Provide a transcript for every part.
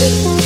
Thank you.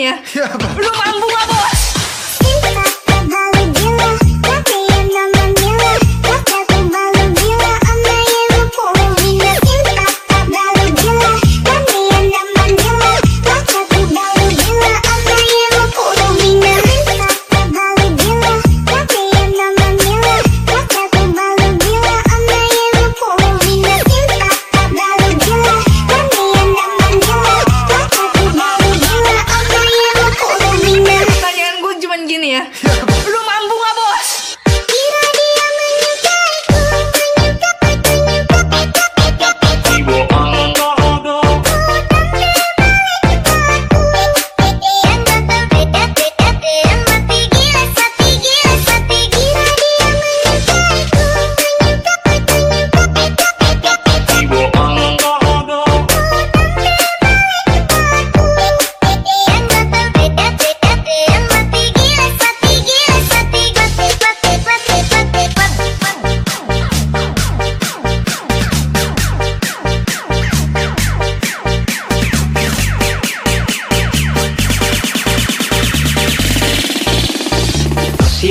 nih ya. Iya. Lu mampu gak bos?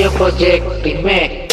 video project Pinmec.